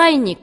ошайник